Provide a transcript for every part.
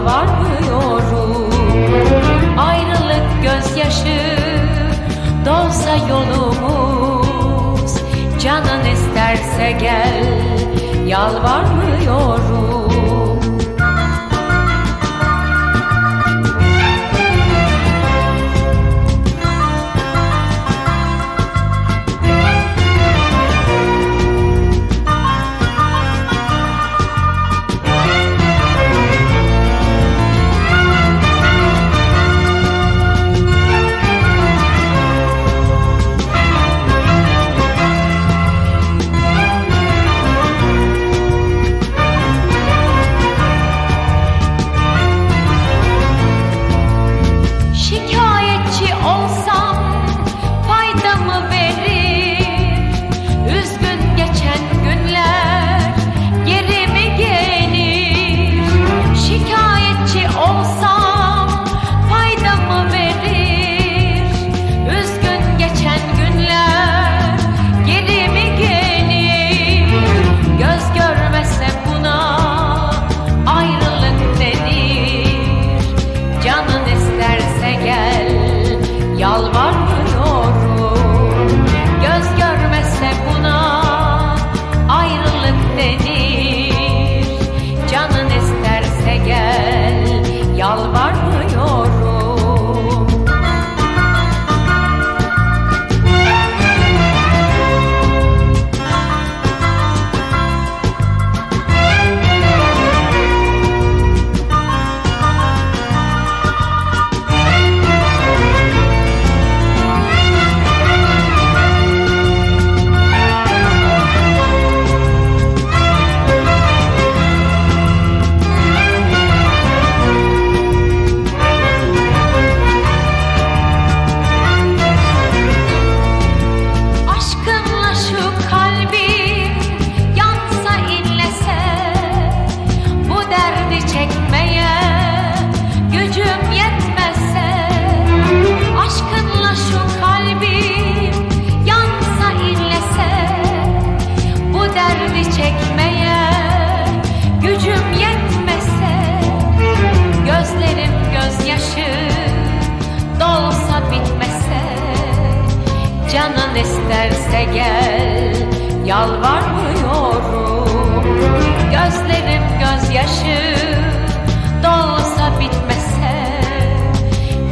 yalvarmıyorum Ayrılık gözyaşı dolsa yolumuz. Canın isterse gel yalvarmıyorum. yalvarmıyorum. Gözlerim gözyaşı dolsa bitmese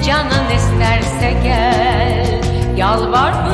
Canın isterse gel yalvarmıyorum.